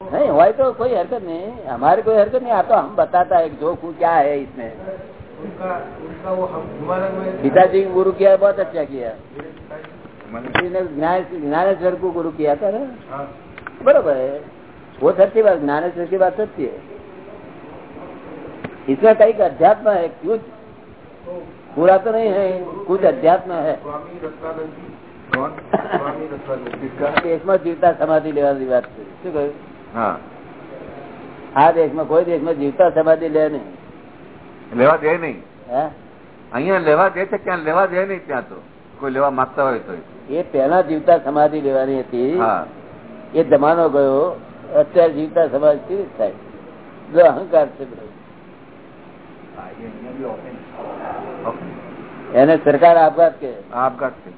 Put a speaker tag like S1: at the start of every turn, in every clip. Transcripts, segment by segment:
S1: नहीं હોય तो कोई हरकत नहीं हमारी कोई हरकत नहीं आता हम बताता है जो क्या है इसमें
S2: उनका उनका वो हम हिमालय में
S1: पिताजी को गुरु किया बहुत अच्छा किया ज्ञानेश्वर को गुरु किया था ना
S2: हाँ
S1: बरोबर है वो सच्ची बात ज्ञानेश्वर की बात सच्ची है इसमें कई अध्यात्म है कुछ
S2: तो
S1: पूरा तो नहीं है कुछ अध्यात्म है
S2: स्वामी रत्नानंद जी कौन स्वामी रत्नानंद जी
S1: દેશમાં જીવતા સમાધિ લેવાની વાત કરી શું કહ્યું
S3: હા
S1: આ દેશમાં કોઈ દેશમાં જીવતા સમાધિ લે નહીં.
S3: લેવા દે નહીં. અહિયાં લેવા દે છે ક્યાં લેવા દે નહીં ત્યાં તો. કોઈ લેવા માંગતા હોય તો
S1: એ પેલા જીવતા સમાધિ લેવાની હતી. એ જમાનો ગયો. અત્યારે જીવતા સમાધિ કેવી થાય? જો અહંકાર છે એને સરકાર આપઘાત કે.
S3: આપઘાત છે.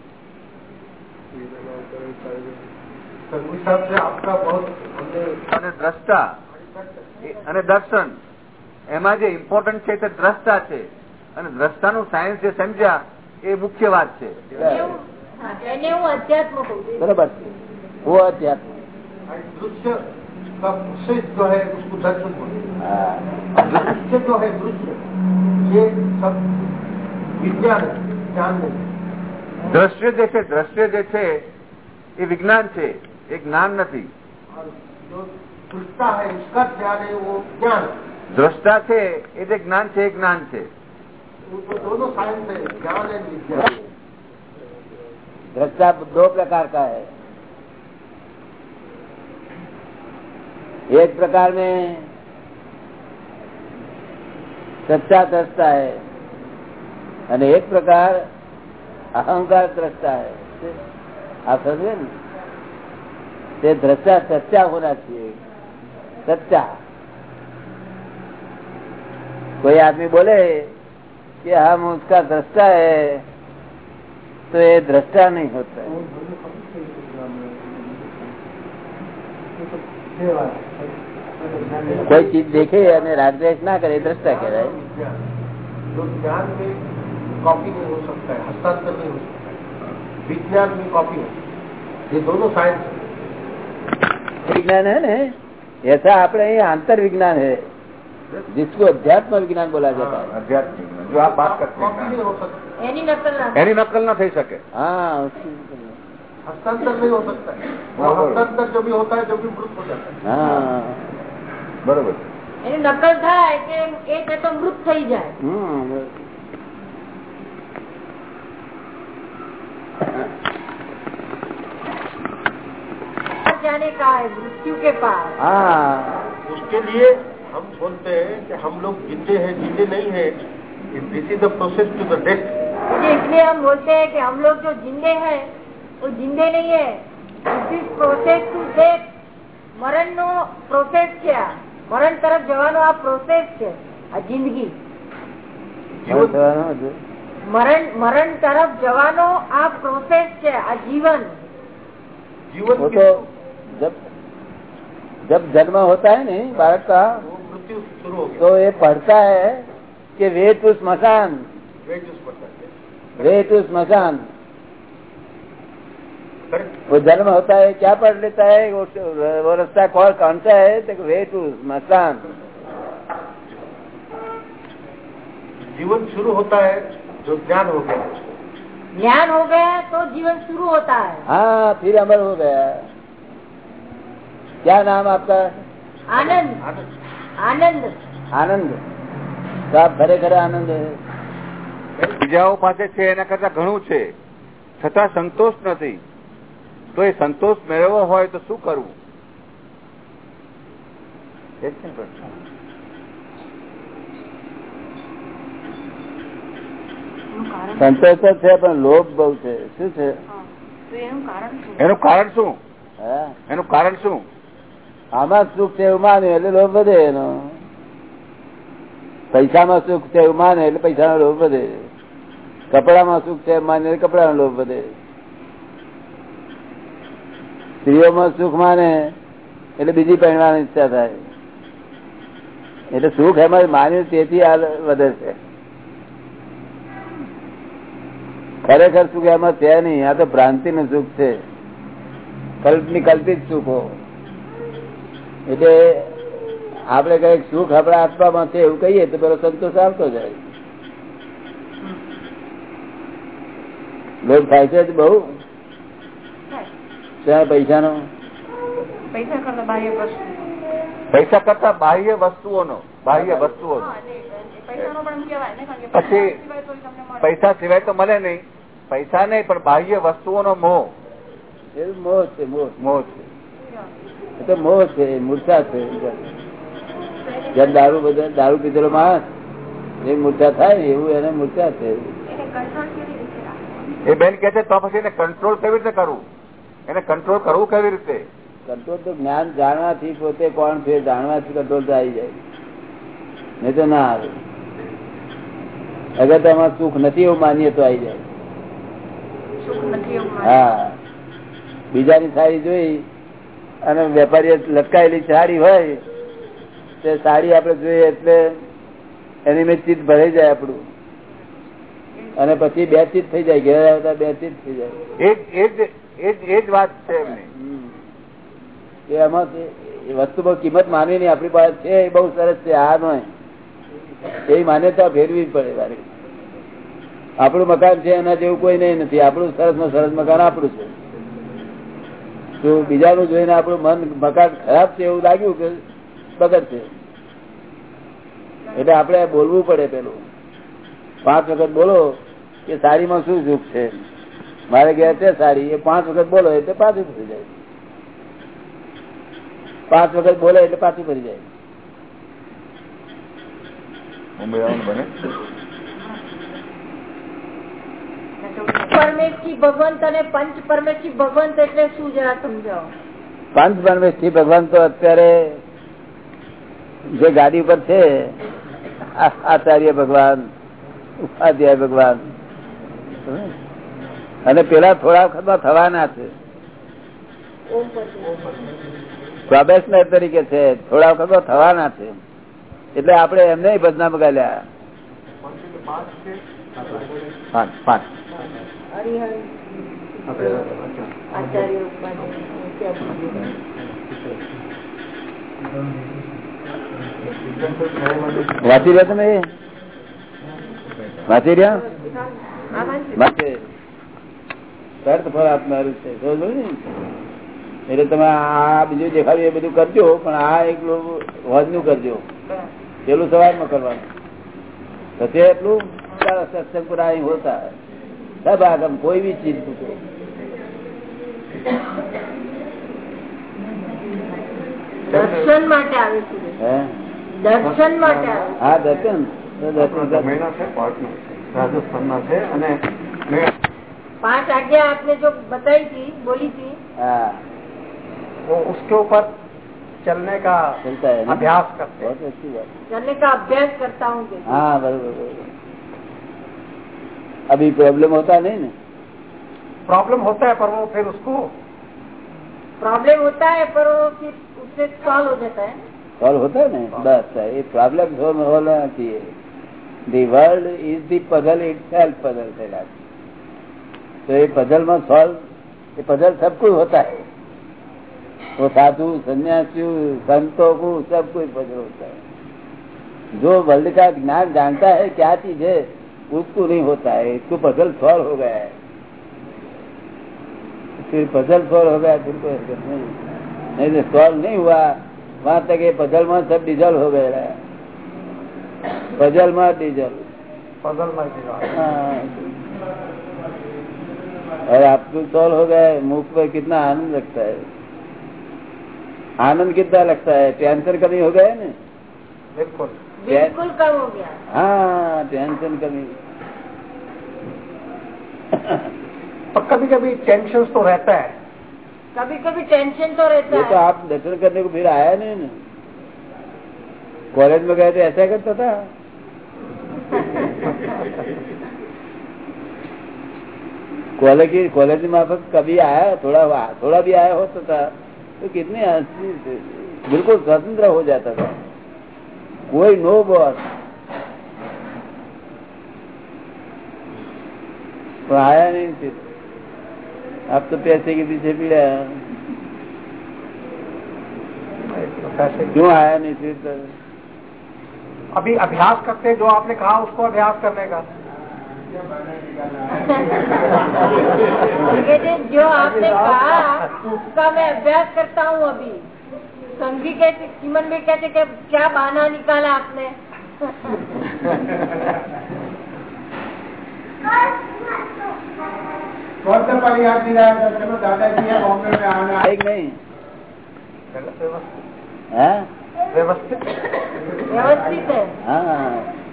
S2: संघवी साहब से आपका बहुत हमने
S3: અને દ્રષ્ટા એ- અને દર્શન એમાં જે ઇમ્પોર્ટન્ટ છે તે દ્રષ્ટા છે અને દ્રષ્ટાનું સાયન્સ જે સમજ્યા એ મુખ્ય વાત છે
S4: એને હું અધ્યાત્મ કહું છું
S1: બરોબર છે वो अध्यात्म
S2: दृश्य का प्रोसेस जो है उसको दर्शन बोलते
S1: हाँ।
S2: हैं दृश्य जो है दृश्य ये सब विज्ञान है ज्ञान नहीं है।
S3: દ્રશ્ય જે છે દ્રશ્ય જે છે એ વિજ્ઞાન છે એ જ્ઞાન નથી. દ્રષ્ટા છે એટલે જ્ઞાન છે જ્ઞાન છે.
S1: દ્रष्टा दो प्रकार का है एक प्रकार में सच्चा द्रष्टा है અને એક પ્રકાર અહંકાર દ્રષ્ટા હે. આ સમજે ને? ये दृष्टा सच्चा होना चाहिए सच्चा कोई आदमी बोले कि हम उसका दृष्टा है तो ये दृष्टा नहीं होता है कोई चीज देखे અને રાગદ્વેષ ના કરે એ દ્રષ્ટા કહેવાય
S2: विज्ञान तो ज्ञान में कॉपी नहीं हो सकता है हस्तांतर नहीं हो सकता है विज्ञान में कॉपी हो ये दोनों साइंस है
S1: विज्ञान है ना ऐसा આપણે આંતર વિજ્ઞાન है जिसको अध्यात्म विज्ञान बोला जाता है
S3: अध्यात्म जो आप
S2: बात करते
S3: हैं
S4: एनी नकल ना
S3: एनी नकल ना થઈ શકે
S1: हां
S2: हस्तांतर नहीं हो सकता है हस्तांतर जो भी होता है जो भी मृत हो जाता है
S1: हां
S3: બરોબર
S4: એની નકલ થાય કે એ તો મૃત થઈ જાય હમ
S1: हम्म
S4: जाने का है मृत्यु के पास
S1: हाँ
S2: उसके लिए हम बोलते हैं कि हम लोग जिंदे हैं जिंदे नहीं है this is the process to the death
S4: मुझे इसलिए हम बोलते हैं कि हम लोग जो जिंदे हैं वो जिंदे नहीं है this is process to death મરણ નો પ્રોસેસ છે આ મરણ તરફ જવાનો આ પ્રોસેસ છે આ જિંદગી
S1: હવે થવાનું હતું.
S4: મરણ મરણ તરફ જવાનો આ પ્રોસેસ છે આ જીવન
S2: जीवन
S1: वो
S2: की
S1: तो जब जब जन्म होता है नहीं बालक का
S2: मृत्यु शुरू हो गया।
S1: तो ये पढ़ता है कि वे टू स्मशान
S2: हैं।
S1: वे टू स्मशान वो जन्म होता है क्या पढ़ लेता है वो, वो रास्ता कौन कौन सा है तो वे टू स्मशान
S2: जीवन शुरू होता है जो ज्ञान हो गया।
S4: ज्ञान हो गया तो जीवन शुरू होता है।
S1: हाँ फिर अमर हो गया। क्या नाम आपका
S4: आनंद
S2: आनंद
S4: आनंद
S1: आनंद तो आप खरे खरे आनंद है
S3: બીજાઓ પાસે છે એના કરતા ઘણું છે છતાં સંતોષ નથી તો એ સંતોષ મેળવવો હોય તો શું કરવું એ જ છે ને પ્રશ્ન.
S1: સંતોષ તો છે પણ લોભ બહુ છે શું છે
S3: એનું કારણ શું
S1: હા
S3: એનું કારણ શું
S1: આમાં સુખ છે એવું માને એટલે લોભ વધે એનો. પૈસામાં સુખ છે એવું માને એટલે પૈસાનો લોભ વધે. કપડામાં સુખ છે માને કપડાનો લોભ વધે. સ્ત્રીઓમાં સુખ માને એટલે બીજી પહેરવાની ઈચ્છા થાય. એટલે સુખ એમાં માન્યું તેથી આ વધે છે. ખરેખર સુખ એમાં છે નહીં, આ તો ભ્રાંતિ નું સુખ છે. કલ્પની કલ્પિત સુખો. એટલે આપણે કંઈક સુખ આપણા આત્મામાં છે એવું કહીએ તો પેલો સંતોષ આવતો જાય. લોક થાય છે બહુ. ત્યાં પૈસાનો?
S4: પૈસા કરતા બાહ્ય
S3: પૈસા કરતા બાહ્ય વસ્તુઓનો બાહ્ય વસ્તુઓનો.
S4: હા, અને પૈસાનો પણ એમ કહેવાય ને કારણ કે
S3: પછી
S4: પૈસા સિવાય તો મળે.
S3: નહીં. પૈસા નહીં પણ બાહ્ય વસ્તુઓનો મોહ.
S1: એ મોહ છે મોહ.
S3: મોહ છે.
S1: એ તો મોહ છે મૂર્છા છે. જેમ દારૂ બધા દારૂ પીધેલો માણસ. એ મૂર્છા થાય ને એવું એને મૂર્છા છે?
S3: એ બેન કે છે તો પછી એને કંટ્રોલ કેવી રીતે કરવું એને કંટ્રોલ કરવું કેવી રીતે?
S1: કંટ્રોલ તો જ્ઞાન જાણવાથી પોતે કોણ છે જાણવાથી કંટ્રોલ તો આવી જાય. નહીં તો ના આવે. અગર તમારે સુખ નથી એવું માનીએ તો આવી જાય.
S4: સુખ નથી એવું માને.
S1: હા. બીજાની સારી જોઈ અને વેપારી લટકાયેલી સાડી હોય તે સાડી આપણે જોઈએ એટલે એની મેં ચીજ ભરાઈ જાય આપણું. અને પછી બે ચીજ થઈ જાય ઘેર આવતા બે ચીજ થઈ જાય.
S3: એ જ વાત છે એમની.
S1: એમાં વસ્તુ બહુ કિંમત માનવી નહીં આપણી પાસે છે એ બહુ સરસ છે આ નહીં એ માન્યતા ફેરવી પડે મારે. આપણું મકાન છે એના જેવું કોઈ નહીં નથી. આપણું સરસમાં સરસ મકાન આપણું છે. તો બીજાનું જોઈને આપણું મન મકાન ખરાબ છે એવું લાગ્યું કે બગડ છે એટલે આપણે બોલવું પડે પેલું. પાંચ વખત બોલો કે સાડીમાં શું સુખ છે? મારે ઘેર છે સાડી એ પાંચ વખત બોલો એટલે પાછું ફરી જાય. પાંચ વખત બોલે એટલે પાછું ફરી જાય.
S3: મુંબઈ આવવાનું બને?
S4: ભગવંત અને પંચ પરમેશથી ભગવંત એટલે શું જરા સમજાવો?
S1: પાંચ પરમેશથી ભગવાન તો અત્યારે જે ગાડી ઉપર છે આચાર્ય ભગવાન ઉપાધ્યાય ભગવાન અને પેલા થોડા વખતમાં થવાના છે. પ્રોબેશનર તરીકે છે થોડા વખતમાં થવાના છે. એટલે આપણે એમને ભજના બગાડ્યા.
S3: પાંચ પાંચ.
S1: વાંચી. રહ્યા તમે વાંચી રહ્યા?
S4: આ વાંચી.
S1: આપનારું છે. એટલે તમે આ બીજું દેખાડ્યું એ બધું કરજો પણ આ એકલું હોજ કરજો. પેલું સવારમાં કરવાનું. પછી એટલું સત્સંગ પુરા અહીં હોતા. सब आगम कोई भी चीज़ पूछो।
S4: दर्शन दर्शन આવે છે
S1: हाँ।
S4: દર્શન માટે હા आपने जो बताई थी बोली थी
S2: वो उसके ऊपर चलने का
S1: चलता है।
S2: अभ्यास करते हैं
S1: बहुत अच्छी बात।
S4: चलने का अभ्यास करता हूँ
S1: हाँ बरबर। अभी प्रॉब्लम होता नहीं ना।
S2: प्रॉब्लम होता है पर वो फिर उसको
S4: प्रॉब्लम होता है पर वो फिर उससे सॉल्व हो जाता है।
S1: सॉल्व होता है ना? बस ये प्रॉब्लम सॉल्व होना चाहिए the world is the puzzle itself puzzle है। तो ये पजल में सॉल्व ये पजल सब कुछ होता है। वो साधु सन्यासियों संतों को सब कुछ पजल होता है। जो वर्ल्ड का ज्ञान जानता है क्या चीज़ है? उसको नहीं होता है इसको पजल सॉल्व हो गया है। फिर पजल सॉल्व हो गया फिर कोई हरकत नहीं। नहीं तो सॉल्व नहीं हुआ वहाँ तक ये पजल में सब डीजल हो गया है। पजल में डीजल
S2: पजल में गिरा
S1: हाँ। और आपको सॉल्व हो गया मुख पर कितना आनंद लगता है। आनंद कितना लगता है? टेंशन कभी हो गया है ना?
S2: बिल्कुल।
S4: बिल्कुल कम हो गया।
S1: हाँ टेंशन कमी
S2: पर कभी कभी टेंशन तो रहता है।
S4: कभी कभी टेंशन तो रहता
S1: तो
S4: है।
S1: आप दर्शन करने को फिर आया नहीं ना। कॉलेज में गए थे ऐसा करता था। कॉलेज की कॉलेज मार्फत कभी आया थोड़ा थोड़ा भी आया होता था तो कितने बिल्कुल स्वतंत्र हो जाता था। कोई नो बॉस। तो आया नहीं अब तो पैसे के पीछे
S2: पैसे
S1: क्यों आया नहीं फिर तो?
S2: अभी अभ्यास करते जो आपने कहा उसको अभ्यास करने का।
S4: जो आपने कहा उसका मैं अभ्यास करता हूँ अभी।
S2: સમજી કહે
S1: છે ચીમનભાઈ કહે છે
S2: કે
S4: ક્યાં બાના
S1: નીકાળા આપને?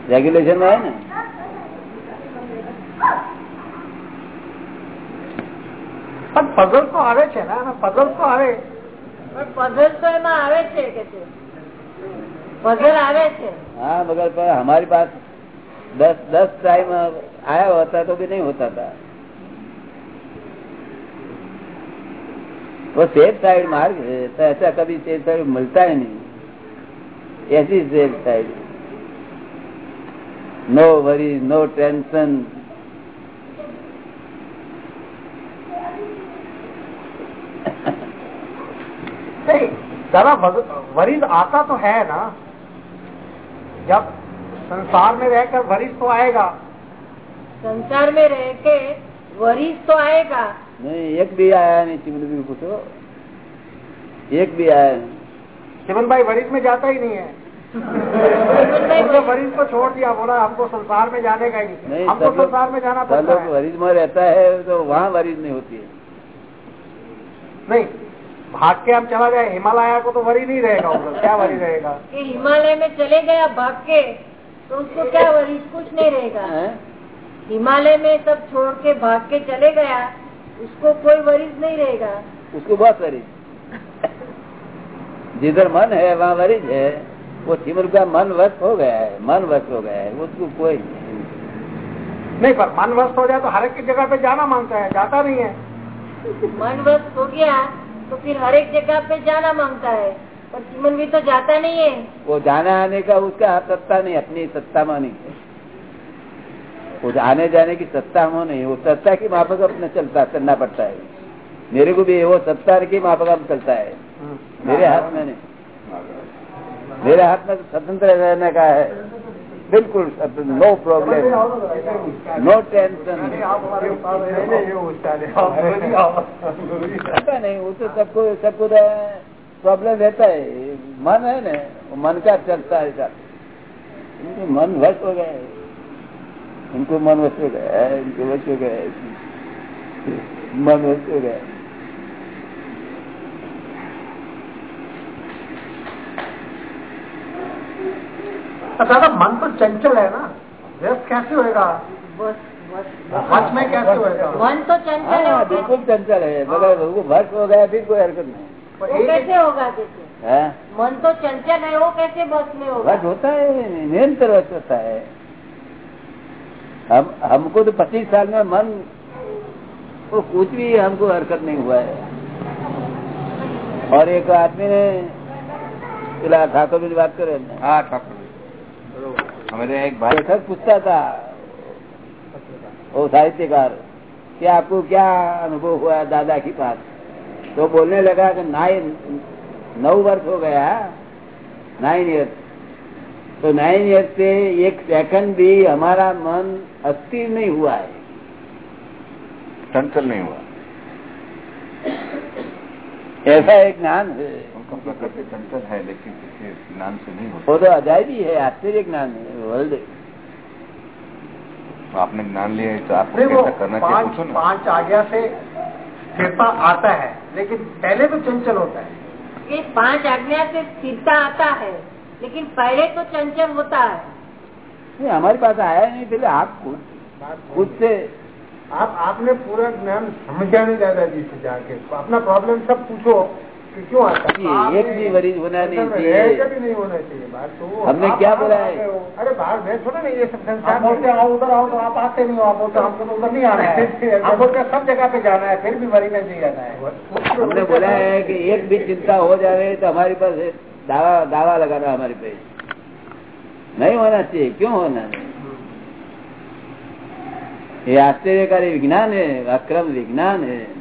S1: રેગ્યુલેશન હોય ને
S2: પણ પગલ તો આવે છે ને પગલ તો આવે
S1: हाँ मगर पर हमारे पास दस दस टाइम आया होता तो भी नहीं होता था वो सेफ़ साइड मार्ग है तो ऐसा कभी सेफ़ साइड मिलता ही नहीं ऐसी safe side no worry no tension
S2: नहीं दादा वरीज आता तो है ना। जब संसार में रहकर वरीज तो आएगा।
S4: संसार में रह के वरिश तो आएगा।
S1: नहीं एक भी आया नहीं चिमन भी पूछो एक भी आया नहीं।
S2: शिवन भाई वरीज में जाता ही नहीं है।
S4: चिमन भाई
S2: को छोड़ दिया बोला हमको संसार में जाने का ही नहीं।
S1: नहीं
S2: हमको संसार में जाना पड़ता है।
S1: वरीज में रहता है तो वहाँ वरीज नहीं होती है।
S2: नहीं भाग के हम चला जाए हिमालय को तो वरी नहीं रहेगा उधर क्या वरी रहेगा?
S4: कि हिमालय में चले गया भाग के तो उसको क्या वरिश कुछ नहीं रहेगा। हिमालय में सब छोड़ के भाग के चले गया उसको कोई वरिश नहीं रहेगा।
S1: उसको बहुत वरीज जिधर मन है वहाँ वरीज है। वो चिमर का मन वश हो गया है मन वश हो गया है उसको कोई नहीं।
S2: नहीं पर मन वस्त हो जाए तो हर एक जगह पे जाना माँगता है जाता नहीं है।
S4: मन वस्त हो गया तो फिर हर एक जगह पे जाना माँगता है। पर चिमन भी तो जाता नहीं है।
S1: वो जाने आने का उसका सत्ता नहीं अपनी सत्ता में नहीं वो आने जाने की सत्ता में नहीं वो सत्ता की माफक अपने चलता करना पड़ता है। मेरे को भी वो सत्ता की माफक अब चलता है। मेरे हाथ में नहीं। मेरे हाथ में तो स्वतंत्र रहने का है। नो प्रॉब्लम नो टेंशन पता नहीं, वो तो सबको सबको प्रॉब्लम रहता है। मन है ना मन का चलता है सब। मन वश हो गया इनको मन वश हो गया, इनको वश हो गया मन वश हो गया है अच्छा,
S2: दादा मन तो चंचल है ना? व्यस्त कैसे होएगा? वर्ष में कैसे होएगा?
S4: मन तो चंचल है
S1: हाँ, बिल्कुल चंचल है। मगर हाँ। वो वर्ष हो गया फिर कोई हरकत नहीं।
S4: कैसे होगा जैसे
S1: हाँ?
S4: मन तो चंचल है वो कैसे बस में होगा?
S1: वश होता है निरंतर वर्ष होता है। हम हमको तो पच्चीस साल में मन वो कुछ भी हमको हरकत नहीं हुआ है। और एक आदमी ने ठाकुर जी बात करे।
S3: हाँ ठाकुर। एक भाई
S1: पूछता था वो साहित्यकार कि आपको क्या अनुभव हुआ दादा के पास तो बोलने लगा कि नाइन नौ वर्ष हो गया नाइन ईयर्स तो नाइन ईयर्स से एक सेकंड भी हमारा मन अस्थिर नहीं हुआ है।
S3: चंचल नहीं हुआ।
S1: ऐसा एक ज्ञान है।
S3: है लेकिन किसी ज्ञान से नहीं
S1: वो
S3: होता
S1: तो अजायबी है आश्चर्य ज्ञान है वर्ल्ड
S3: तो आपने ज्ञान लिया है तो आपको कैसा करना चाहिए
S2: पाँच
S3: पूछो ना।
S2: पाँच आज्ञा से स्थिरता आता है लेकिन पहले तो चंचल होता है।
S4: ये पाँच आज्ञा से स्थिरता आता है लेकिन पहले तो चंचल होता है।
S1: नहीं हमारे पास आया नहीं पहले आप खुद खुद से।
S2: आप आपने पूरा ज्ञान समझा नहीं दादाजी से जाके। अपना प्रॉब्लम सब पूछो। क्यों आता? है?
S1: ये एक भी मरीज़ होना नहीं चाहिए।
S2: रह के भी नहीं होना चाहिए बात तो
S1: हमने क्या बोला है?
S2: अरे बाहर मैं थोड़ा नहीं ये सब संसार बोलते आओ उधर आओ तो आप आते नहीं हो आप बोलते हमको तो उधर नहीं आना है। आप बोलते सब जगह पे जाना है फिर भी मरी में नहीं जाना है।
S1: हमने बोला है कि एक भी चिंता हो जाए तो हमारे पास दावा दावा लगाना हमारे पे। नहीं होना चाहिए क्यों होना? ये आश्चर्यकारी विज्ञान है अक्रम विज्ञान है।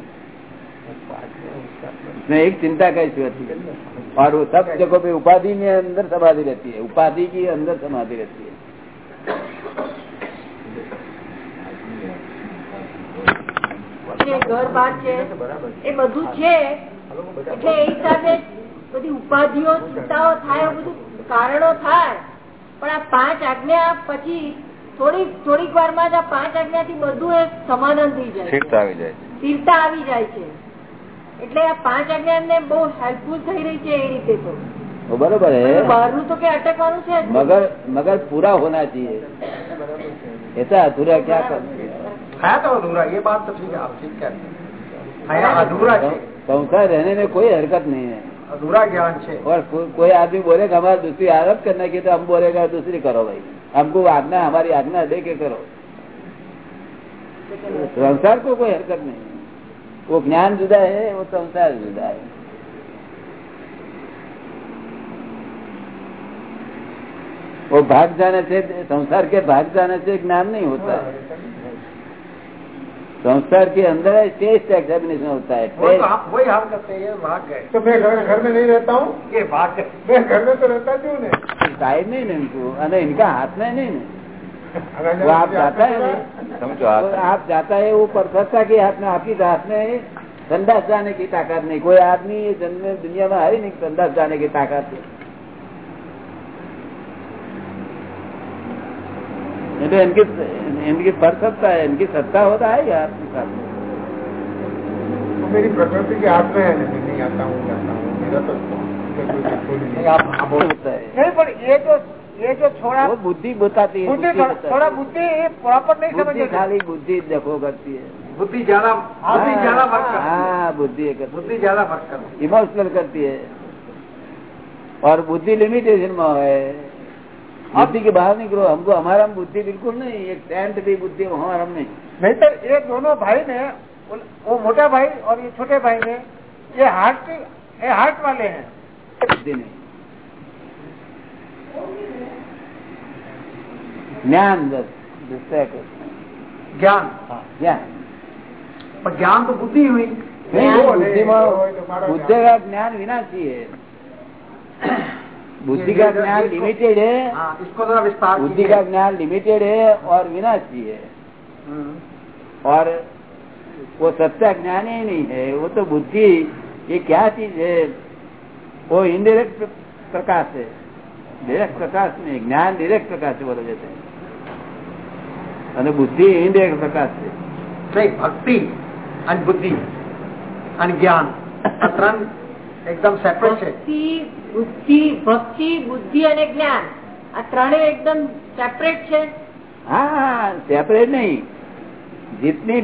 S1: इसमें एक चिंता कैसी होती है और वो सब जगहों पे उपाधि में अंदर समाधि रहती है उपाधि की अंदर समाधि रहती है
S4: છે ઘર બાર છે એ બધું છે એટલે એ હિસાબે બધી ઉપાધિઓ ચિંતાઓ થાય એવું બધું કારણો થાય પણ આ પાંચ આજ્ઞા પછી થોડીક થોડીક વારમાં જ આ પાંચ આજ્ઞાથી બધું એક સમાધાન થઈ જાય
S3: સ્થિરતા આવી જાય છે
S4: સ્થિરતા આવી જાય છે એટલે આ પાંચ આજ્ઞા એમને બહુ હેલ્પફુલ થઈ રહી છે એ રીતે તો
S1: वो बरोबर है
S4: બહારનું તો કે અટકવાનું છે જ નહીં.
S1: मगर मगर पूरा होना चाहिए ऐसा अधूरा क्या कर
S2: है तो अधूरा ये बात तो ठीक है आप ठीक कहते हैं हाँ, अधूरा है
S1: संसार रहने में कोई हरकत नहीं है
S2: अधूरा ज्ञान है
S1: और को, कोई आदमी बोलेगा हमारा दूसरी आरोप करने की तो हम बोलेगा दूसरी करो भाई हमको आज्ञा हमारी आज्ञा दे के करो संसार को कोई हरकत नहीं है वो ज्ञान जुदा है वो संसार जुदा है। वो भाग जाने से संसार के भाग जाने से ज्ञान नहीं होता। है संसार के अंदर टेस्ट एग्जामिनेशन होता है
S2: वो तो आप वही हाल करते हैं ये भाग गए।
S5: तो मैं घर घर में नहीं रहता हूँ?
S2: ये भाग गए।
S5: मैं घर में तो रहता क्यों नहीं?
S1: टाइम नहीं ना इनको अरे इनका हाथ में नहीं वो आप जाता है आप। आप है वो परफेक्टता के हाथ में आपकी हाथ में संदास जाने की ताकत नहीं। कोई आदमी जन्म दुनिया में हरी नहीं संदास जाने की ताकत नहीं। तो इनकी इनकी परफेक्टता है इनकी सत्ता होता है यार आपके साथ
S5: तो मेरी प्रकृति के हाथ में है नहीं आता हूँ जाता हूँ। मेरा तो
S2: आप
S1: होता है
S6: नहीं पर ये तो ये जो थोड़ा
S1: वो बुद्धि बताती है
S6: बुद्धि
S1: बुद्धि
S6: थोड़ा-। बुद्धि ये प्रॉपर नहीं
S1: बुद्धि
S6: समझ
S1: खाली बुद्धि देखो करती है।
S2: बुद्धि ज़्यादा बुद्धि
S1: हाँ,
S2: ज़्यादा वर्क करती है।
S1: हाँ बुद्धि है।
S2: बुद्धि ज़्यादा वर्क करती है।
S1: इमोशनल करती है। और बुद्धि लिमिटेशन में है। बुद्धि के बाहर निकलो। हमको हमारा बुद्धि बिल्कुल नहीं। एक टेंट भी बुद्धि हमारा में नहीं।
S6: नहीं तो ये दोनों भाई ने वो- वो मोटा भाई और ये छोटे भाई ने ये हार्ट ये हार्ट वाले हैं।
S1: बुद्धि नहीं। ज्ञान दूसरा।
S2: ज्ञान?
S1: ज्ञान।
S2: पर ज्ञान तो बुद्धि हुई।
S1: नहीं,
S5: वो
S1: बुद्धि
S5: नहीं,
S1: में
S5: वो तो
S1: का ज्ञान विनाशी है बुद्धि का ज्ञान लिमिटेड है।
S2: हाँ इसको जरा विस्तार
S1: बुद्धि का ज्ञान लिमिटेड है और विनाशी है
S2: हम्म।
S1: और वो सत्य ज्ञान ही नहीं है। वो तो बुद्धि ये क्या चीज़ है? वो इनडायरेक्ट प्रकाश है। ડિરેક્ટ પ્રકાશ નહીં જ્ઞાન ડિરેક્ટ પ્રકાશ બોલે છે અને બુદ્ધિ ઇન્ડિરેક્ટ પ્રકાશ છે.
S2: ભક્તિ અને બુદ્ધિ અને જ્ઞાન ત્રણ એકદમ સેપરેટ છે.
S4: બુદ્ધિ ભક્તિ બુદ્ધિ અને જ્ઞાન આ ત્રણે એકદમ સેપરેટ છે.
S1: હા સેપરેટ નહીં. જીતની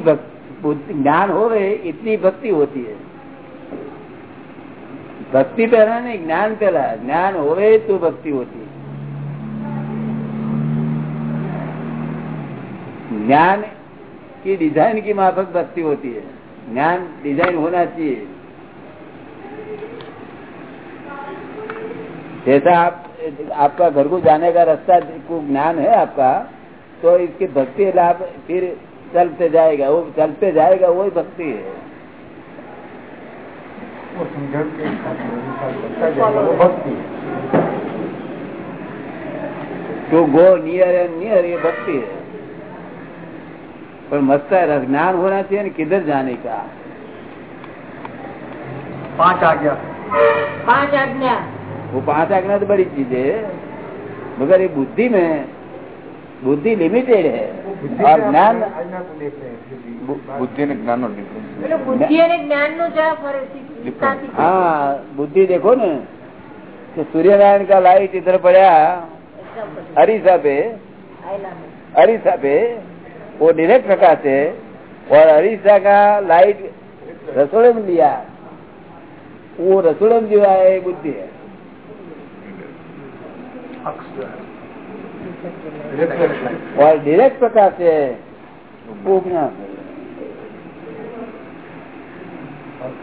S1: જ્ઞાન હોવે એટલી ભક્તિ હોતી હૈ भक्ति पहला नहीं ज्ञान पहला ज्ञान होवे तो भक्ति होती ज्ञान की डिज़ाइन की माफक भक्ति होती है ज्ञान डिज़ाइन होना चाहिए जैसा आप आपका घर को जाने का रास्ता को ज्ञान है आपका तो इसकी भक्ति लाभ फिर चलते जाएगा वो चलते जाएगा वही भक्ति है
S5: वो समझौत के भक्ति
S1: to go near and near ये भक्ति है। पर मस्ता है ज्ञान होना चाहिए किधर जाने का।
S2: पाँच आज्ञा।
S4: पाँच आज्ञा।
S1: वो पाँच आज्ञा तो बड़ी चीज़ है मगर ये बुद्धि में बुद्धि लिमिटेड है। और ज्ञान
S4: बुद्धि। ने ज्ञान बुद्धि और ज्ञान नो क्या फ़र्क
S1: हाँ बुद्धि देखो ना कि सूर्यनारायण का लाइट इधर पड़ा अरिसा पे अरिसा पे वो डायरेक्ट प्रकाश है और अरिसा का लाइट रसोड़े में लिया वो रसोड़े में जो है बुद्धि है और डायरेक्ट प्रकाश है वो ज्ञान है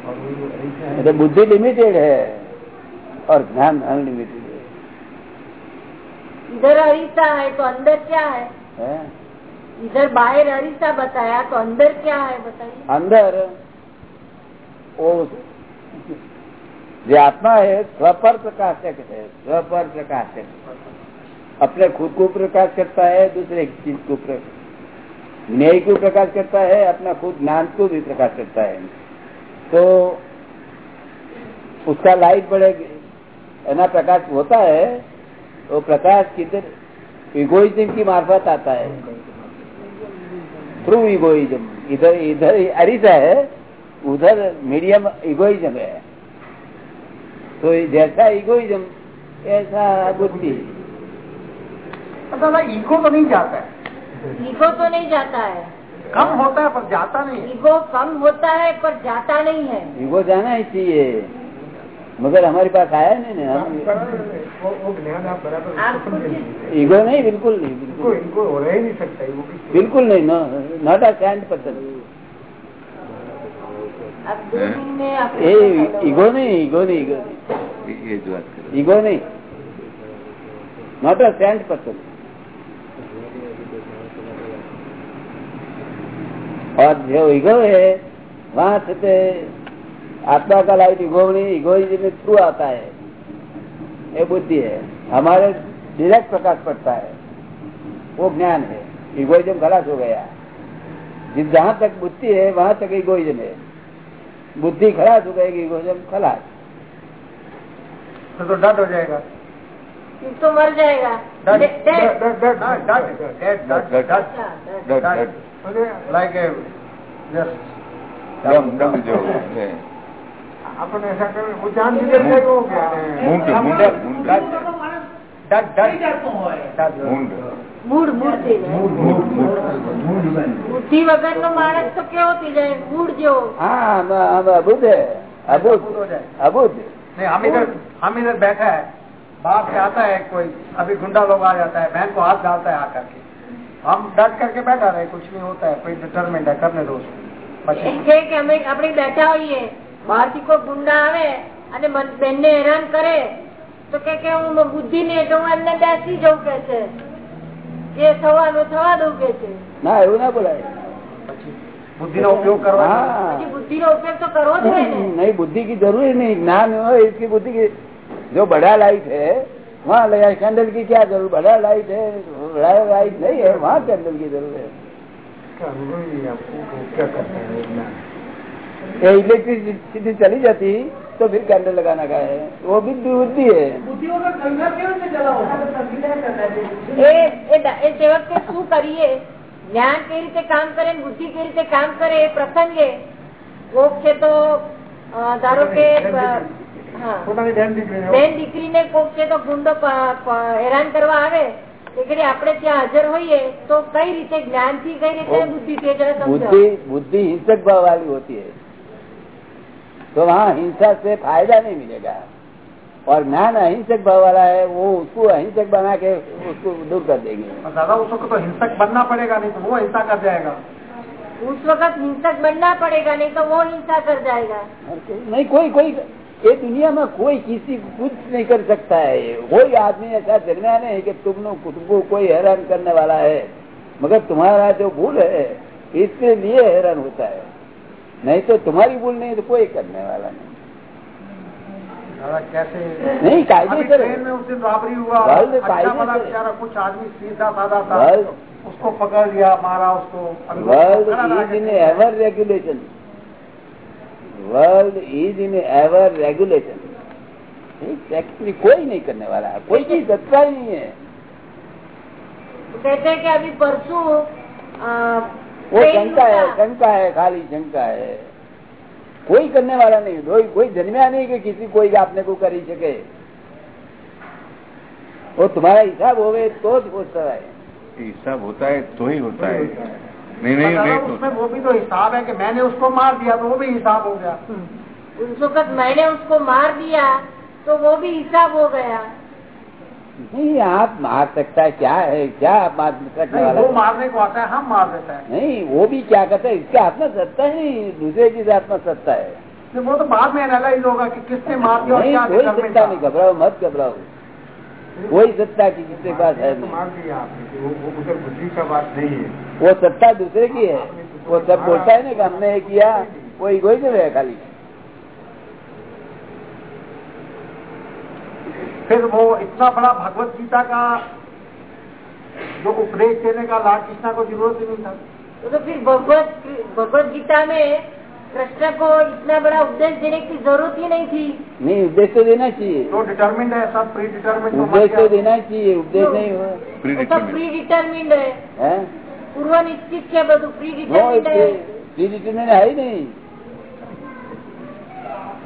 S1: मतलब बुद्धि लिमिटेड है और ज्ञान अनलिमिटेड है
S4: इधर अरीसा है तो अंदर क्या है?
S1: हैं?
S4: इधर बाहर अरीसा बताया तो अंदर क्या है बताइए।
S1: अंदर? वो जो आत्मा है स्वपर प्रकाशक है स्वपर प्रकाशक। अपने खुद को प्रकाश करता है दूसरे चीज़ को न्याय को प्रकाश करता है अपना खुद ज्ञान को भी प्रकाश करता है। तो उसका लाइट बड़े एना प्रकाश होता है तो प्रकाश किधर इगोइज्म की मार्फत आता है। थ्रू इगोइज्म इधर इधर अरिसा है उधर मीडियम इगोइज्म है। तो जैसा इगोइज्म ऐसा बुद्धि।
S6: ईगो तो नहीं जाता है।
S4: ईगो तो नहीं जाता है।
S6: कम होता है पर जाता नहीं है।
S4: ईगो कम होता है पर जाता नहीं है।
S1: ईगो जाना ही चाहिए। मगर हमारे पास आया नहीं ना हम। ईगो नहीं बिल्कुल नहीं बिल्कुल
S5: इनको हो रह ही नहीं सकता वो
S1: बिल्कुल नहीं नॉट अ स्टैंड पर्सन
S4: अब दो दिन में आप
S1: ए ईगो नहीं ईगो नहीं ईगो नहीं।
S3: ये जो बात करें
S1: ईगो नहीं नॉट अ स्टैंड पर्सन और जो ईगो है वहाँ से आत्मा का लाइट में थ्रू आता है ये बुद्धि है हमारे डायरेक्ट प्रकाश पड़ता है वो ज्ञान है ईगोइज्म खलास हो गया जिस जहाँ तक बुद्धि है वहाँ तक ईगोइज्म है बुद्धि खलास हो गएगी ईगोइज्म खलास
S6: तो तो डट हो जाएगा
S4: तो मर जाएगा
S6: डट
S4: डे- डे-
S6: डट डट डट डट डट डट डट
S4: अच्छा, डे-
S3: डट डट
S5: अरे
S6: like a just
S3: डम डम जो है
S5: अपन ऐसा कर वो जान भी लेते हैं वो क्या है
S3: मुंड मुंड मुंड
S6: डट डट डट
S3: मुंड
S4: મૂળ મૂળ થઈ જાય
S3: મુંડ મુંડ
S4: બુદ્ધિ વગર નો માણસ તો કેવો થઈ જાય મૂળ જેવો
S1: हाँ हम हम अबुद है अबुद
S6: अबुध हो जाए।
S1: अबुद
S6: नहीं हम इधर हम इधर बैठा है बाहर से आता है कोई अभी गुंडा लोग आ जाता है बहन को हाथ डालता है आकर के हम डट करके बैठा रहे कुछ नहीं होता है कोई डिटरमेंट है करने दो उसको પછી
S4: એમ છે કે અમે આપણે બેઠા હોઈએ બહાર થી કોઈ ગુંડા આવે અને બેન ને હેરાન કરે તો કે કે હું બુદ્ધિ ને તો હું એમને બેસી જવું કે છે જે થવાનું થવા દઉં કે છે
S1: ના એવું ના બોલાય
S6: પછી બુદ્ધિનો ઉપયોગ કરવા
S1: हाँ
S4: પછી બુદ્ધિ નો ઉપયોગ તો કરવો જોઈએ ને
S1: नहीं बुद्धि की जरूरी नहीं ज्ञान हो इसकी बुद्धि की जो बड़ा लाइट है वहाँ लगा कैंडल की क्या जरूर बड़ा लाइट है बड़ा लाइट नहीं है वहाँ कैंडल की जरूरत है
S5: इसका अनुभव ही आपको वो क्या करते हैं ज्ञान
S1: ये इलेक्ट्रिसिटी चली जाती तो फिर कैंडल लगाना का है वो भी बुद्धि है
S4: એ એ દ- એ તે વખતે શું કરીએ જ્ઞાન કઈ રીતે કામ કરે ને બુદ્ધિ કઈ રીતે કામ કરે એ પ્રસંગે કોક છે તો અ, ધારો કે અ, હા
S5: પોતાની બેન દીકરીને
S4: બેન દીકરીને કોક છે તો ગુંડો પ- પ- હેરાન કરવા આવે તે ઘડી આપણે ત્યાં હાજર હોઈએ તો કઈ રીતે જ્ઞાનથી કઈ રીતે બુદ્ધિ થી જરા સમજાવો
S1: बुद्धि बुद्धि हिंसक भाव वाली होती है तो वहाँ हिंसा से फायदा नहीं मिलेगा और ज्ञान अहिंसक भाव वाला है वो उसको अहिंसक बना के उसको दूर कर देंगे
S6: और दादा उसको तो हिंसक बनना पड़ेगा नहीं तो वो हिंसा कर जाएगा
S4: उस वक्त हिंसक बनना पड़ेगा नहीं तो वो हिंसा कर जाएगा
S1: और कोई- नहीं कोई कोई ये दुनिया में कोई किसी को कुछ नहीं कर सकता है। कोई आदमी ऐसा जन्मा नहीं कि तुम तुमको कोई हैरान करने वाला है। मगर तुम्हारा जो भूल है इसके लिए हैरान होता है। नहीं तो तुम्हारी भूल नहीं तो कोई करने वाला नहीं।
S6: कैसे?
S1: नहीं कायदे
S6: में उस दिन रॉबरी हुआ। अच्छा कुछ आदमी सीधा साधा था। उसको पकड़ लिया मारा उसको।
S1: World
S6: is in
S1: ever regulation world is in ever regulation actually कोई नहीं करने वाला है कोई की सत्ता ही नहीं है
S4: कहते हैं कि अभी परसों अ,
S1: वो
S4: ट्रेन
S1: शंका है
S4: का-
S1: शंका है खाली शंका है कोई करने वाला नहीं कोई कोई जन्मया नहीं कि किसी कोई आपने को कर ही सके वो तुम्हारा हिसाब हो गए तो ज हो सकता है
S3: हिसाब होता है तो ही होता है नहीं नहीं नहीं
S6: उसमें वो भी तो हिसाब है कि मैंने उसको मार दिया तो वो भी हिसाब हो गया।
S4: उस वक्त मैंने उसको मार दिया तो वो भी हिसाब हो गया।
S1: नहीं आप मार सकता है क्या है क्या आप मार सकने
S6: नहीं
S1: वाला
S6: वो
S1: है?
S6: मारने को आता है हम मार देता है।
S1: नहीं वो भी क्या करता है इसके हाथ में सत्ता है नहीं दूसरे की हाथ में सत्ता है।
S6: वो तो बाद में एनालाइज होगा कि किसने मार दिया और
S1: नहीं
S6: क्या
S1: कोई नहीं घबराओ मत घबराओ। कोई सत्ता की किसी के पास है
S5: तो
S1: नहीं
S5: मान लिया आपने कि वो वो उधर बुद्धि का बात नहीं है।
S1: वो सत्ता दूसरे की है। वो सब बोलता है ना कि हमने ये किया वो इगोइज्म है खाली।
S6: फिर वो इतना बड़ा भगवत गीता का जो उपदेश देने का लाल कृष्णा को ज़रूरत ही नहीं था।
S4: तो, तो फिर भगवत भगवत गीता में कृष्ण को इतना बड़ा उपदेश देने की ज़रूरत ही नहीं थी।
S1: नहीं उपदेश तो देना चाहिए।
S6: तो डिटर्मिंड है सब प्री डिटर्मिंड तो
S1: उपदेश तो देना चाहिए उपदेश तो नहीं हुआ।
S4: प्री डिटर्मिंड है। पूर्व निश्चित हाँ, है बधु
S1: प्री
S4: डिटर्मिंड है
S1: प्री डिटर्मिंड है ही नहीं।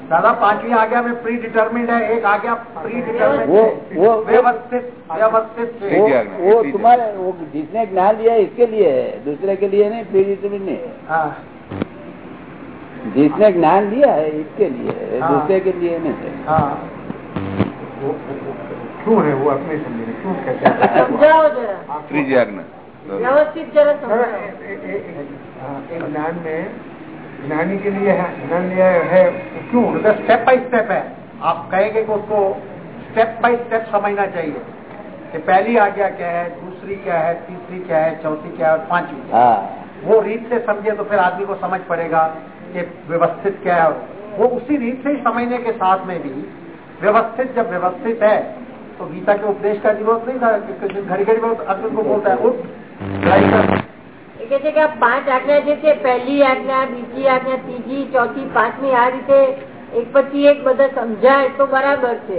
S6: दादा पांचवी आज्ञा में प्री डिटर्मिंड है एक आज्ञा प्री डिटर्मिंड
S1: वो वो
S6: व्यवस्थित व्यवस्थित।
S1: वो तुम्हारे वो जिसने ज्ञान लिया इसके लिए है। दूसरे के लिए नहीं प्री डिटर्मिंड नहीं हाँ। जिसने ज्ञान लिया है इसके लिए हाँ। दूसरे के लिए नहीं है।
S6: हाँ।
S5: क्यों है वो अपने समझे क्यों कहते अच्छा, समझाओ व्यवस्थित हाँ, ज्ञान में ज्ञानी के लिए ज्ञान लिया है क्यों?
S6: मतलब स्टेप बाई स्टेप है। आप कहेंगे कि उसको स्टेप बाय स्टेप समझना चाहिए। कि पहली आज्ञा क्या है दूसरी क्या है तीसरी क्या है चौथी क्या है और पांचवी हाँ। वो रीत से समझे तो फिर आदमी को समझ पड़ेगा। कि व्यवस्थित क्या है वो उसी रीत से ही समझने के साथ में भी व्यवस्थित जब व्यवस्थित है तो गीता के उपदेश का जरूरत नहीं था कि कृष्ण घड़ी घड़ी बहुत अर्जुन को बोलता है उठ लड़ाई कर
S4: એ કે છે કે આ પાંચ આજ્ઞા જે છે પહેલી આજ્ઞા બીજી આજ્ઞા ત્રીજી ચોથી પાંચમી આ રીતે એક પછી એક બધા સમજાય તો બરાબર છે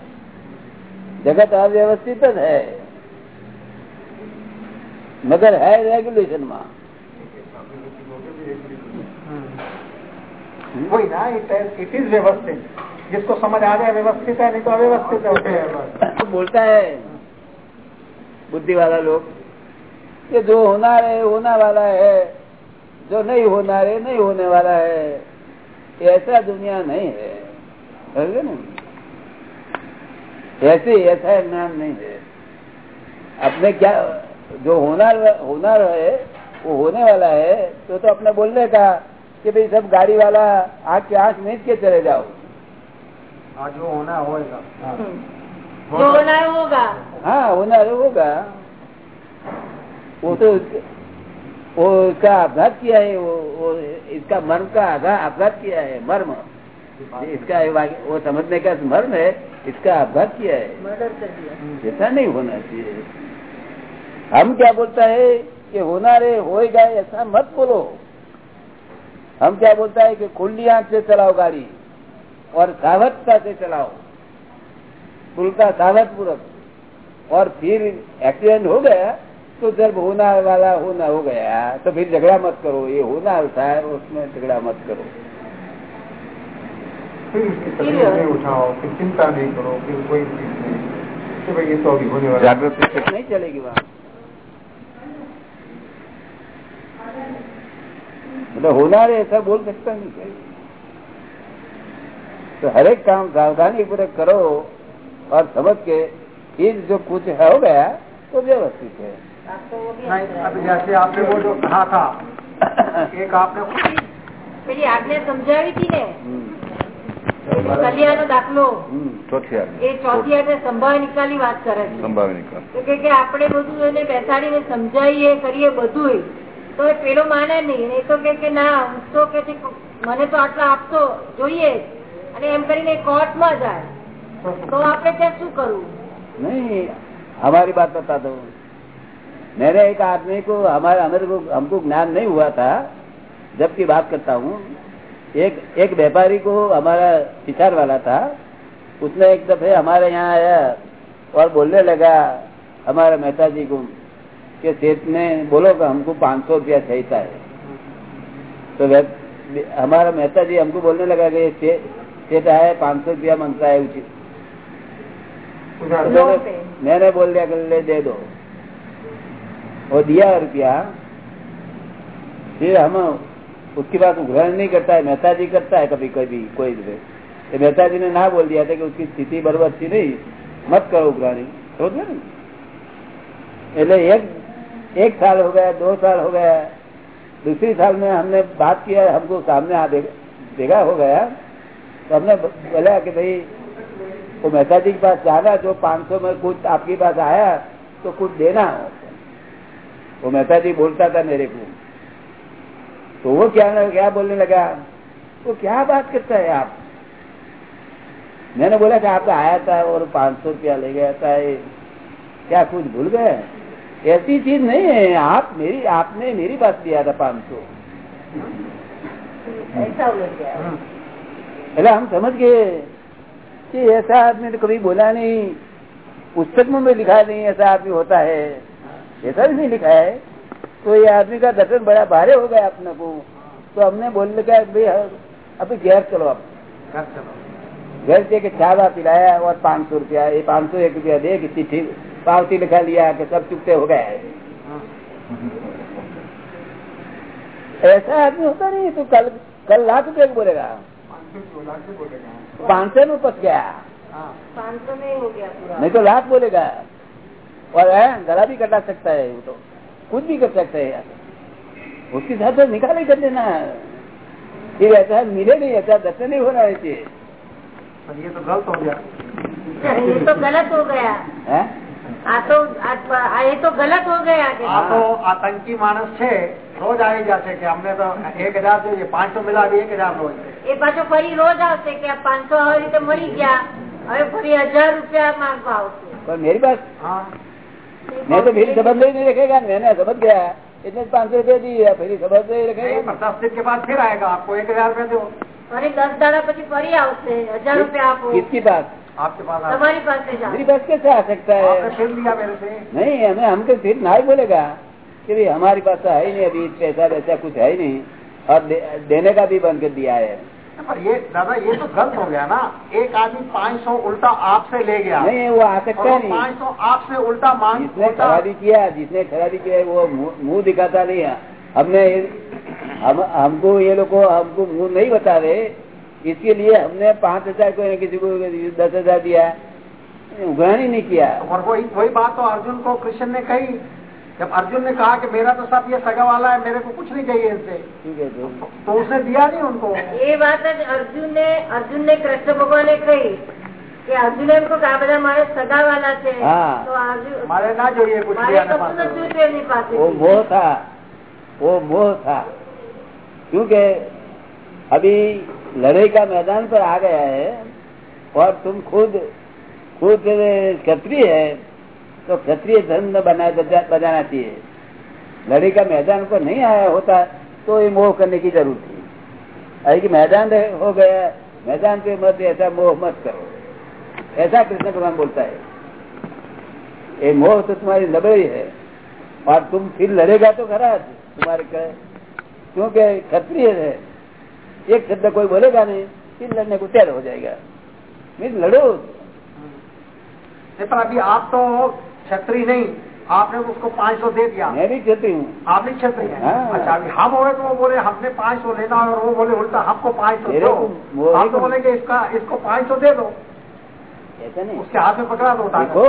S1: जगत अव्यवस्थित જ है। मगर है रेगुलेशन में।
S6: वही ना इट इज़ व्यवस्थित। जिसको समझ आ जाए व्यवस्थित है नहीं तो अव्यवस्थित है
S1: तो बोलता है बुद्धि वाला लोग कि जो होना है होना वाला है जो नहीं होना है नहीं होने वाला है ऐसा दुनिया नहीं है। समझे ना? ऐसे ऐसा नाम नहीं है। अपने क्या जो होना होना है वो होने वाला है तो तो अपने बोलने का कि भाई सब गाड़ी वाला आँख के आँख मीच के चले जाओ।
S6: हाँ जो होना होएगा। हाँ।
S4: जो होना होगा।
S1: हाँ होना है होगा। वो तो वो इसका आघात किया है वो, वो इसका मर्म का आघात आघात किया है मर्म। इसका वो समझने का स्मरण है इसका आघात किया है ऐसा नहीं होना चाहिए। हम क्या बोलता है कि होना रे होएगा ऐसा मत बोलो। हम क्या बोलता है कि खुली आँख से चलाओ गाड़ी और सावधता से चलाओ। खुलता सावध पूर्वक और फिर एक्सीडेंट हो गया तो जब होना वाला होना हो गया तो फिर झगड़ा मत करो। ये होना था उसमें झगड़ा मत करो।
S5: फिर उसकी तकलीफ़ नहीं उठाओ फिर चिंता नहीं करो फिर कोई चीज़ नहीं तो भाई ये तो अभी होने वाला
S3: जागृत
S1: नहीं चलेगी वहाँ। मतलब होना रहे ऐसा बोल सकता नहीं तो हर एक काम सावधानी पूर्वक करो और समझ के ये जो कुछ है हो गया तो व्यवस्थित है।
S6: नहीं जैसे आपने वो जो कहा था एक आपने
S4: आपने समझाई थी ने ને
S1: हम्म,
S4: કલિયાનો દાખલો
S1: हम्म,
S3: ચોથી આજ્ઞા
S4: એ ચોથી આજ્ઞા સંભાવ નિકાલની વાત કરે છે
S3: સંભાવી નિકાલ
S4: તો કે કે આપણે બધું એને બેસાડીને સમજાવીએ કરીએ બધું તો એ પેલો માને નહીં અને એ તો કે કે ના હું તો કે છે મને તો આટલા આપતો જોઈએ જ. અને એમ કરીને કોર્ટમાં જાય તો આપણે ત્યાં શું કરવું
S1: नहीं हमारी बात बता दो मैंने एक आदमी को हमारे हमारे को हमको ज्ञान नहीं हुआ था जब की बात करता हूँ एक एक व्यापारी को हमारा पिछाड़ वाला था उसने एक दफे हमारे यहाँ आया और बोलने लगा हमारे मेहता जी को कि सेठ ने बोलो कि हमको पाँच सौ रुपया चाहिए है तो वे- हमारा मेहता जी हमको बोलने लगा कि से- सेठ आया पाँच सौ रुपया माँगता है उचित
S5: उधार
S1: तो
S4: लोन
S1: मैंने,
S4: पे।
S1: मैंने बोल दिया कि ले दे दो वो दिया रुपया फिर हम उसके बाद ग्रहण नहीं करता है मेहता जी करता है कभी कभी कोई भी ये मेहता जी ने ना बोल दिया था कि उसकी स्थिति बराबर अच्छी नहीं मत करो उग्राणी समझ गए ना એટલે एक एक साल हो गया दो साल हो गया दूसरी साल में हमने बात किया हमको सामने आ देखा हो गया तो हमने बोला कि भाई वो मेहता जी के पास जाना जो 500 में कुछ आपके पास आया तो कुछ देना वो मेहता जी बोलता था मेरे को तो वो क्या क्या बोलने लगा वो क्या बात करता है आप मैंने बोला कि आपका आया था और पाँच सौ रुपया ले गया था ये क्या कुछ भूल गए ऐसी चीज नहीं है आप मेरी आपने मेरी बात दिया था पाँच सौ
S4: ऐसा हो गया
S1: એટલે हम समझ गए कि ऐसा आदमी तो कभी बोला नहीं पुस्तक में भी लिखा नहीं ऐसा आदमी होता है ऐसा भी नहीं लिखा है तो ये आदमी का दर्शन बड़ा भारे हो गया अपने को। तो हमने बोल लगा भाई अभी गैर चलो आप।
S6: घर चलो।
S1: घर से चावा पिलाया और पाँच सौ रुपया ये पाँच सौ एक रुपया दे कि चिट्ठी पावती लिखा लिया कि सब चुपते हो गए। ऐसा आदमी होता नहीं तो कल कल लाख रुपये को बोलेगा।
S5: पाँच सौ बोला
S1: पाँच सौ में पच गया।
S6: हाँ।
S4: पाँच सौ में हो गया
S1: नहीं तो लाख बोलेगा। और गला भी कटा सकता है वो तो कुछ भी कर सकता है यार उसके साथ तो निकाल ही कर देना फिर ऐसा मिले नहीं ऐसा दर्शन नहीं होना चाहिए
S6: पर ये तो गलत हो गया
S4: ये तो गलत हो गया
S1: हैं?
S4: આ તો આ- આ એ તો ગલત हो गया કે
S6: આ તો આતંકી માણસ છે રોજ આવી જશે કે અમને તો એક હજાર જોઈએ પાંચસો મિલા બી એક હજાર રોજ
S4: એ પાછો ફરી રોજ આવશે કે આ પાંચસો આવી રીતે મળી ગયા હવે ફરી હજાર રૂપિયા માંગવા આવશે
S1: पर मेरी बात
S6: हाँ
S1: मैं तो मेरी संबंध ही नहीं रखेगा मैंने समझ गया इतने पाँच सौ रुपये दी है फिर संबंध नहीं
S6: नहीं,
S1: रखेगा
S6: पर दस दिन के बाद फिर आएगा आपको एक हजार रुपया दो
S4: ફરી દસ દાડા પછી ફરી આવશે હજાર રૂપિયા આપો
S1: किसकी बात
S6: आपके पास आ-
S4: તમારી પાસે જ
S1: मेरी
S4: આવશે.
S1: बात कैसे आ सकता
S6: आपने
S1: है
S6: फिर लिया मेरे से
S1: नहीं हमें हमको फिर ना ही बोलेगा कि भाई हमारी पास तो है ही नहीं अभी पैसा वैसा कुछ है ही नहीं और दे, देने का भी बंद कर दिया है
S6: पर ये दादा ये तो गलत हो गया ना। एक आदमी पाँच सौ उल्टा आपसे ले गया।
S1: नहीं वो आ सकता नहीं।
S6: पाँच सौ आपसे उल्टा मांग
S1: जिसने खराबी किया जिसने खराबी किया वो मुँह मुँह दिखाता नहीं है। हमने हम हमको ये लोग हमको मुँह नहीं बता रहे। इसके लिए हमने पाँच हज़ार को किसी को दस हज़ार दिया उगरानी नहीं किया।
S6: और वही वही बात तो अर्जुन को कृष्ण ने कही। जब अर्जुन ने कहा कि मेरा तो सब ये सगा वाला है मेरे को कुछ नहीं चाहिए इनसे
S1: ठीक है तो
S6: तो उसने दिया नहीं उनको
S4: એ વાત જ અર્જુન ને અર્જુન ને કૃષ્ણ ભગવાને કહી કે અર્જુન એમ કહ્યું કે આ બધા મારે સગાવાલા છે
S1: હા.
S4: તો અર્જુન
S6: हमारे ना જોઈએ कुछ
S4: મારે
S6: भी आने
S4: કશું
S6: पास
S4: નથી જોઈતું એમની
S1: वो
S4: પાસેથી.
S1: मोह था वो मोह था क्योंकि अभी लड़ाई का मैदान पर आ गया है और तुम खुद खुद क्षत्रिय है तो क्षत्रिय धर्म न बनाए बजाना चाहिए। लड़ाई का मैदान को नहीं आया होता तो ये मोह करने की ज़रूरत थी। कि मैदान हो गया, मैदान पे मत, ऐसा मोह मत करो। ऐसा कृष्ण भगवान बोलता है। ये मोह तो तुम्हारी नबड़ी है, और तुम फिर लड़ेगा तो खरा तुम्हारे क- क्योंकि क्षत्रिय है, एक शब्द कोई बोलेगा नहीं, फिर लड़ने को तैयार हो जाएगा। मीन लड़ो।
S6: पर अभी आप तो क्षत्रिय नहीं आपने उसको पाँच सौ दे दिया।
S1: मैं भी क्षत्रिय हूँ।
S6: आप भी छतरी हैं?
S1: हाँ।
S6: अच्छा अभी हम हो तो वो बोले हमने पाँच सौ लेना और वो बोले उल्टा हमको पाँच सौ दो। आप तो बोले कि इसका इसको पाँच सौ दे दो।
S1: ऐसा नहीं।
S6: उसके हाथ में पकड़ा दो उठा
S1: देखो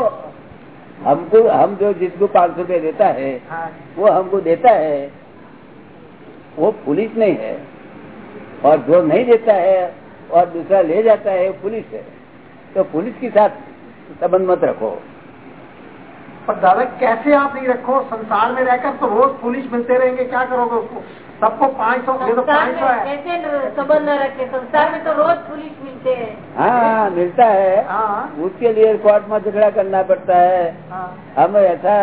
S1: हमको हम जो जिसको पाँच सौ देता है
S6: हाँ।
S1: वो हमको देता है वो पुलिस नहीं है। और जो नहीं देता है और दूसरा ले जाता है वो पुलिस है। तो पुलिस के साथ संबंध मत रखो।
S6: पर दादा कैसे आप नहीं रखो संसार में रहकर तो रोज पुलिस मिलते रहेंगे क्या करोगे उसको सबको पाँच सौ ये तो
S4: संसार
S6: पाँच सौ
S4: में
S6: है
S4: कैसे न- संबंध न रखे संसार में तो रोज पुलिस मिलते हैं
S1: हाँ हाँ मिलता है
S6: हाँ
S1: उसके लिए कोर्ट में झगड़ा करना पड़ता है
S6: हाँ
S1: हम ऐसा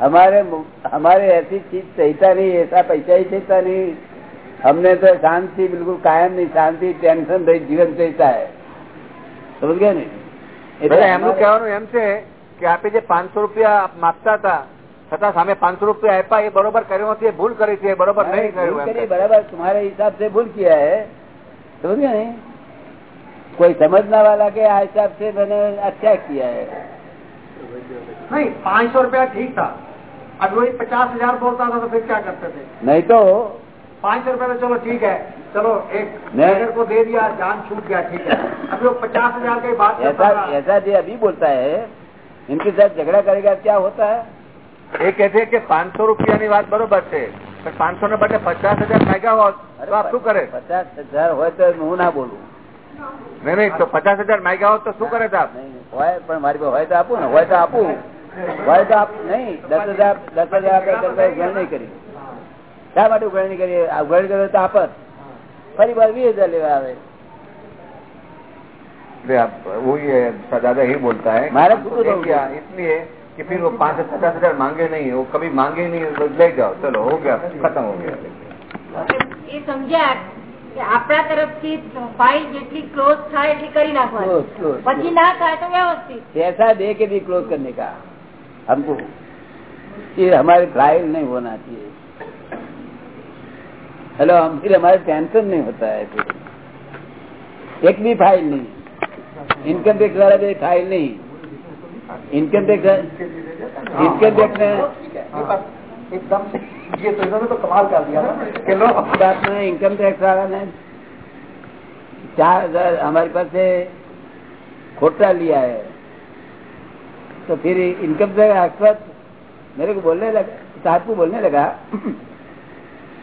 S1: हमारे मु- हमारे ऐसी चीज चाहिए नहीं ऐसा पैसा ही चाहिए नहीं हमने तो शांति बिल्कुल कायम नहीं शांति टेंशन रही जीवन चाहिए है समझ गया नहीं
S3: એટલે એમનું કહેવાનું એમ છે કે આપે જે પાંચસો રૂપિયા માગતા હતા છતાં સામે પાંચસો રૂપિયા આપ્યા એ બરોબર કર્યો નથી એ ભૂલ કરી છે એ બરોબર નહીં કર્યું
S1: भूल
S3: એમ
S1: करिए,
S3: કહે.
S1: बराबर तुम्हारे हिसाब से भूल किया है समझ गया नहीं कोई समझने वाला के हिसाब से मैंने अच्छा किया है
S6: नहीं पाँच सौ रुपया ठीक था अब वही पचास हजार बोलता था तो फिर क्या करते थे
S1: नहीं तो
S6: पाँच सौ रुपया तो चलो ठीक है चलो एक
S1: नहीं।
S6: मैनेजर को दे दिया जान छूट गया ठीक है अभी वो पचास हजार की बात करता
S1: ऐसा
S6: रहा।
S1: ऐसा जो अभी बोलता है इनके साथ झगड़ा करेगा क्या होता है
S3: એ કે છે કે પાંચસો રૂપિયાની વાત બરોબર છે પણ પાંચસો ને બદલે પચાસ હજાર માંગ્યા હોત તો આપ શું કરે
S1: પચાસ હજાર હોય તો હું ના બોલું
S3: નહીં નહીં તો પચાસ હજાર માંગ્યા હોત તો શું કરે છે આપ
S1: નહીં, હોય પણ મારી પાસે હોય તો આપું ને હોય તો આપું હોય તો આપ નહીં દસ હજાર દસ હજાર આપણે કરતા ઉઘરાણી નહીં કરી શા માટે ઉઘરાણી કરી આ ઉઘરાણી કરે તો આપત ફરી વાર વીસ હજાર લેવા આવે
S3: अरे आप वो ये दादा ही बोलता है
S1: मारा
S3: हमको
S1: खुद
S3: दे
S1: तो
S3: दिया इसलिए कि फिर वो पाँच से पचास हजार मांगे नहीं वो कभी मांगे नहीं तो ले जाओ चलो हो गया खत्म हो गया
S4: એ સમજ્યા કે આપણા તરફથી ફાઇલ જેટલી ક્લોઝ થાય એટલી કરી નાખવાની
S1: Close, close,
S4: પછી
S1: close.
S4: ના થાય તો વ્યવસ્થિત
S1: पैसा दे के भी क्लोज करने का हमको ये हमारे फाइल नहीं होना चाहिए हेलो हम फिर हमारे टेंशन नहीं होता है फिर एक भी फाइल नहीं इनकम टैक्स वाला भी फ़ाइल नहीं। इनकम टैक्स इनकम टैक्स
S6: एकदम ये तो इन्होंने तो कमाल कर दिया ना कि लो
S1: बात में इनकम टैक्स वाला ने चार हज़ार हमारे पास से खोटा लिया है। तो फिर इनकम टैक्स एक्सपर्ट मेरे को बोलने लगा साहब को बोलने लगा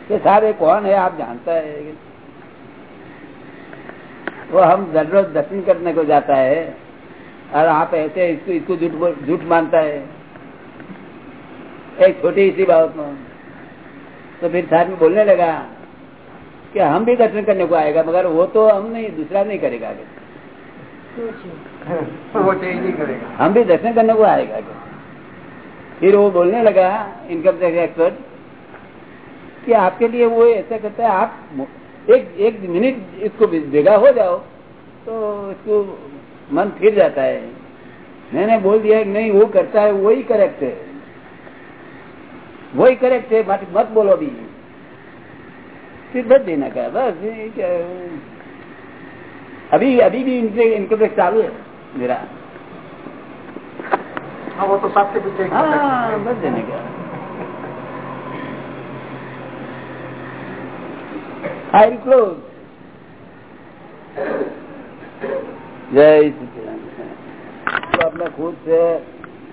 S1: कि साहब ये कौन है? आप जानता है वो हम दररोज दर्शन करने को जाता है और आप ऐसे इसको इसको झूठ झूठ मानता है। एक छोटी सी बात में। तो फिर साहब में बोलने लगा कि हम भी दर्शन करने को आएगा मगर वो तो हम नहीं दूसरा नहीं करेगा आगे।
S6: वो चेंज नहीं करेगा।
S1: हम भी दर्शन करने को आएगा आगे। फिर वो बोलने लगा इनकम टैक्स एक्सपर्ट कि आपके लिए वो ऐसा करता है आप एक एक मिनट इसको भेगा हो जाओ। तो इसको मन फिर जाता है। मैंने बोल दिया नहीं वो करता है वही करेक्ट है। वही करेक्ट है मत मत बोलो अभी। फिर बच देना का बस अभी अभी भी इनके इनकम टैक्स चालू है मेरा।
S6: हाँ वो तो सबसे पीछे
S1: हाँ। बस देने का। आई क्लोज जय सच्चिदानंद तो अपना खुद से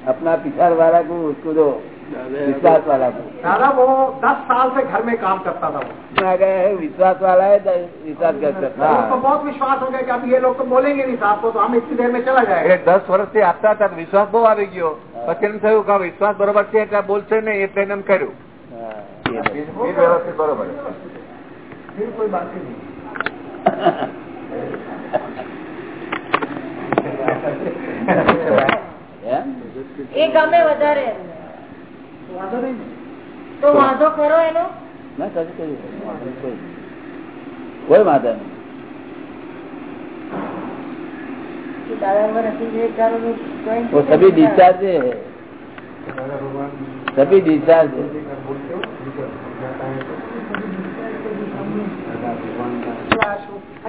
S1: अपना पिछाड़ वाला को उसको दो विश्वास वाला को
S6: दादा वो दस साल से घर में काम करता था वो
S1: आ गया है विश्वास वाला है तो विश्वास कर सकता
S6: उनको बहुत विश्वास हो गया कि अब ये लोग तो बोलेंगे नहीं साहब को तो हम इतनी देर में चला
S3: એટલે
S6: जाएगा
S3: દસ વર્ષથી આપતા હતા તો વિશ્વાસ બહુ આવી ગયો પછી એમ થયું કે હવે વિશ્વાસ બરોબર છે એટલે આ બોલશે નહીં એટલે એને એમ કર્યું
S1: हाँ, ये बात।
S3: એ વ્યવસ્થિત બરોબર
S6: फिर कोई बात ही नहीं
S1: એમ?
S4: એ ગમે વધારે એમને. તો વાંધો ખરો એનો
S1: ના કશું કશું કોઈ કોઈ વાંધો નહીં
S4: કે દાદામાં નથી જે વિચારોનું join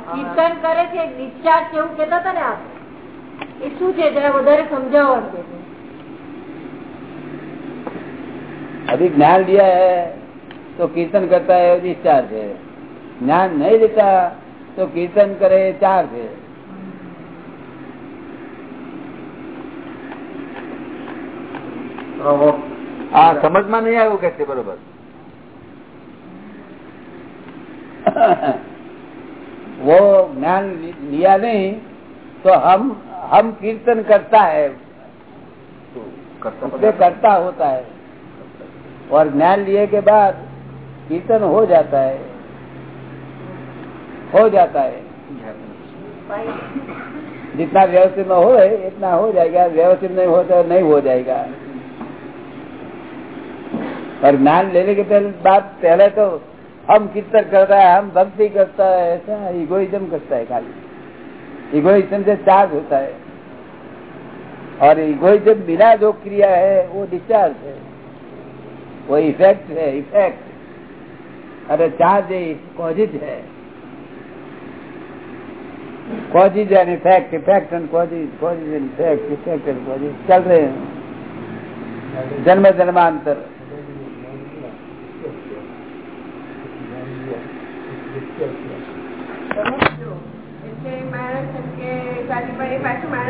S4: કીર્તન કરે છે ડિસ્ચાર્જ જેવું કેતા હતા ને આપ. એ શું છે? જરા વધારે સમજાવવાનું કે
S1: અભી જ્ઞાન દિયા તો કીર્તન કરતા એ ડિસ્ચાર્જ છે. જ્ઞાન નહીં દેતા તો કીર્તન કરે એ ચાર્જ
S3: છે. હા સમજમાં નહીં આવ્યું કે છે બરોબર?
S1: वो ज्ञान लिया नहीं तो हम हम कीर्तन करता है। उससे करता होता है। और ज्ञान लिए के बाद कीर्तन हो जाता है। हो जाता है। जितना व्यवस्थित में हो इतना हो जाएगा। व्यवस्थित नहीं हो तो नहीं हो जाएगा। और ज्ञान लेने के पहले बात पहले तो हम कीर्तन करता है, हम भक्ति करता है, ऐसा इगोइज्म करता है खाली। इगोइज्म से चार्ज होता है। और इगोइज्म बिना जो क्रिया है, वो डिस्चार्ज है। वो इफ़ेक्ट है इफ़ेक्ट अरे चार्ज कॉजिज है। Causes and effect effect and causes causes and effect effect and causes चल रहे हैं। जन्म जन्मांतर
S7: માણસ રૂપિયા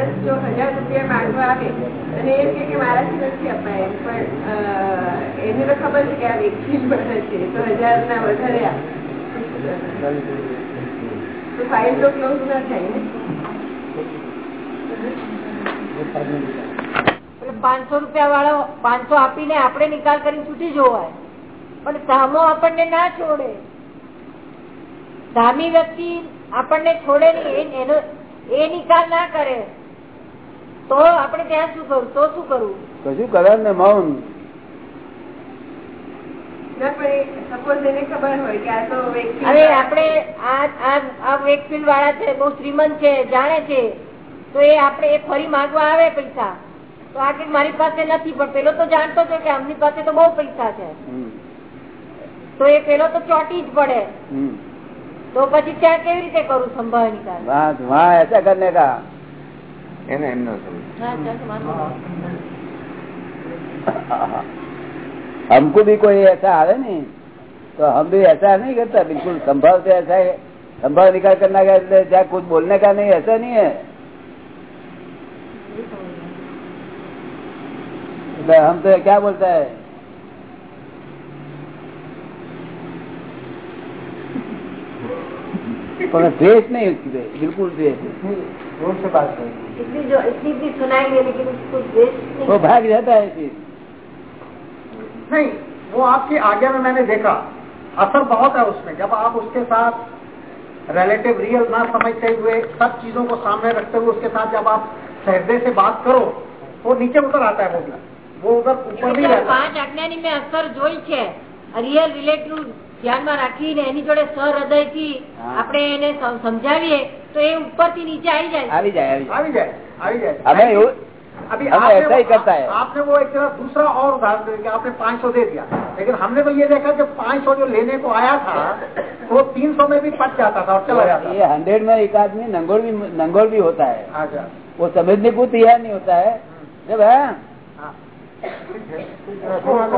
S4: પાંચસો રૂપિયા વાળો પાંચસો આપીને આપણે નિકાલ કરી છૂટી જોવાય. પણ સામો આપણને ના છોડે. સામી વ્યક્તિ આપણને છોડે નહીં એ- નિકાલ ના કરે. તો આપણે ત્યાં શું કરવું તો શું કરવું
S1: કશું કરે ને મૌન?
S7: ના પણ સપોઝ એને ખબર હોય કે આ તો વ્યક્તિ
S4: હવે આપણે આ આ આ વેકફિલ્ડ વાળા છે બહુ શ્રીમંત છે જાણે છે. તો એ આપણે એ ફરી માંગવા આવે પૈસા. તો આ કે મારી પાસે નથી પણ પેલો તો જાણતો છે કે આમની પાસે તો બહુ પૈસા છે. તો એ પેલો તો ચોટી જ પડે.
S1: हम्म।
S4: તો પછી ત્યાં કેવી રીતે કરું સંભાળ નિકાલ
S1: वहाँ वहाँ ऐसा करने का
S3: એને એમનો સમજ
S4: હા, ચાલ, માનો.
S1: हमको भी कोई ऐसा आवे नहीं तो हम भी ऐसा नहीं करता बिल्कुल संभव से ऐसा है संभव निकाल करना का એટલે ત્યાં कुछ बोलने का नहीं ऐसा नहीं है એટલે हम तो क्या बोलता है पर द्वेष नहीं उसकी पे बिल्कुल द्वेष नहीं।
S6: जोर से बात करें
S4: इतनी जो इतनी भी सुनाएंगे लेकिन उसको देश नहीं
S1: वो भाग जाता है फिर
S6: नहीं वो आपकी आज्ञा में मैंने देखा असर बहुत है उसमें जब आप उसके साथ रिलेटिव रियल ना समझते हुए सब चीजों को सामने रखते हुए उसके साथ जब आप सहृदय से बात करो तो नीचे उतर आता है वो भी वो उधर ऊपर नहीं
S4: એટલે
S6: रहता
S4: પાંચ આજ્ઞાની મેં અસર જોઈ છે રિયલ રિલેટિવ ધ્યાનમાં રાખીને એની જોડે સહૃદયથી
S1: હા.
S4: આપણે એને સમ- સમજાવીએ તો એ ઉપરથી નીચે આવી જાય છે.
S1: આવી જાય આવી જાય
S6: आ भी जाए आ भी जाए
S1: हमें એવું
S6: अभी
S1: हमें
S6: आपने
S1: ऐसा ही
S6: वो-
S1: करता है।
S6: आपने वो एक तरह दूसरा और उदाहरण दे दिया आपने 500 दे दिया लेकिन हमने तो ये देखा जब 500 जो लेने को आया था तो 300 में भी पट जाता था और चला जाता
S1: ये हंड्रेड में एक आदमी नंगोल भी नंगोल भी होता है
S6: था अच्छा
S1: वो समझने को तैयार नहीं होता है जब है